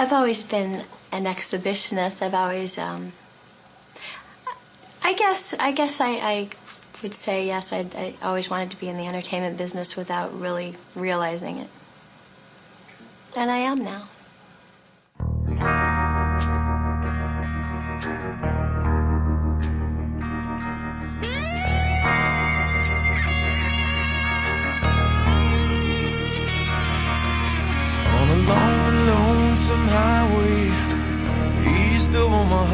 I've always been an exhibitionist. I've always, um, I guess, I guess I, I would say yes. I, I always wanted to be in the entertainment business without really realizing it, and I am now. You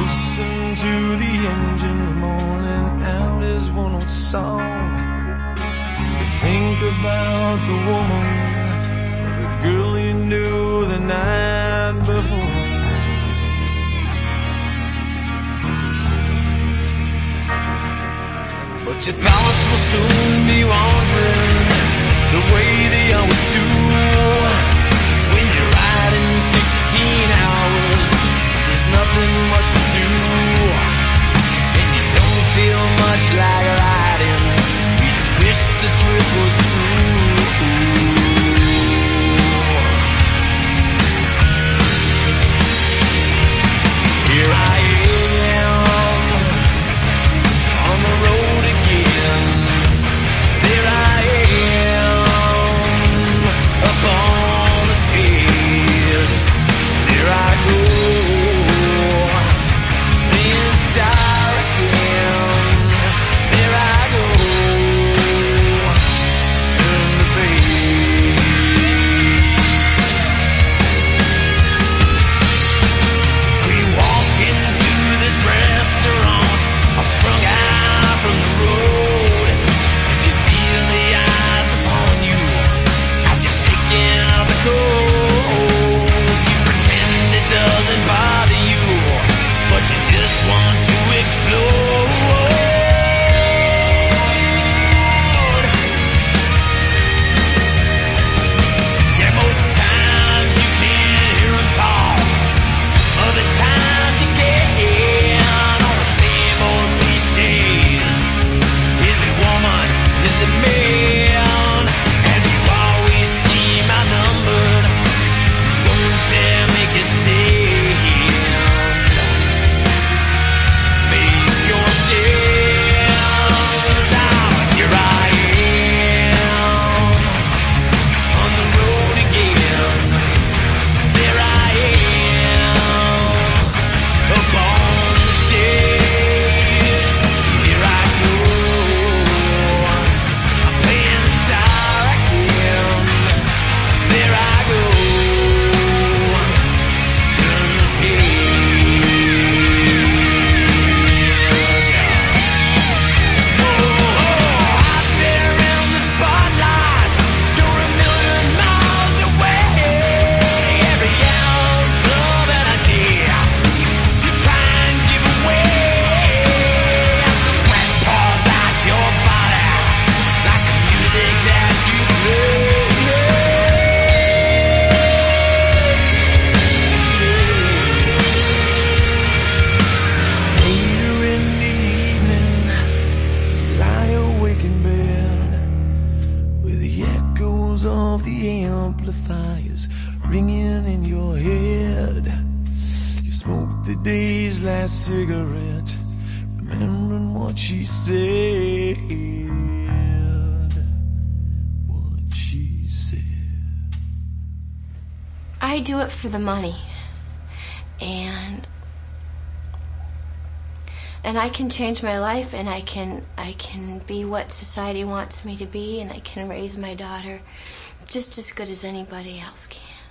listen to the engine moaning out his one old song. Think about the woman, the girl you knew the night before. But your thoughts will soon be wandering the way they always do. Day's last cigarette, remembering what she said. What she said. I do it for the money. And and I can change my life and I can I can be what society wants me to be and I can raise my daughter just as good as anybody else can.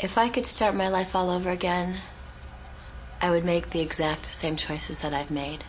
If I could start my life all over again, I would make the exact same choices that I've made.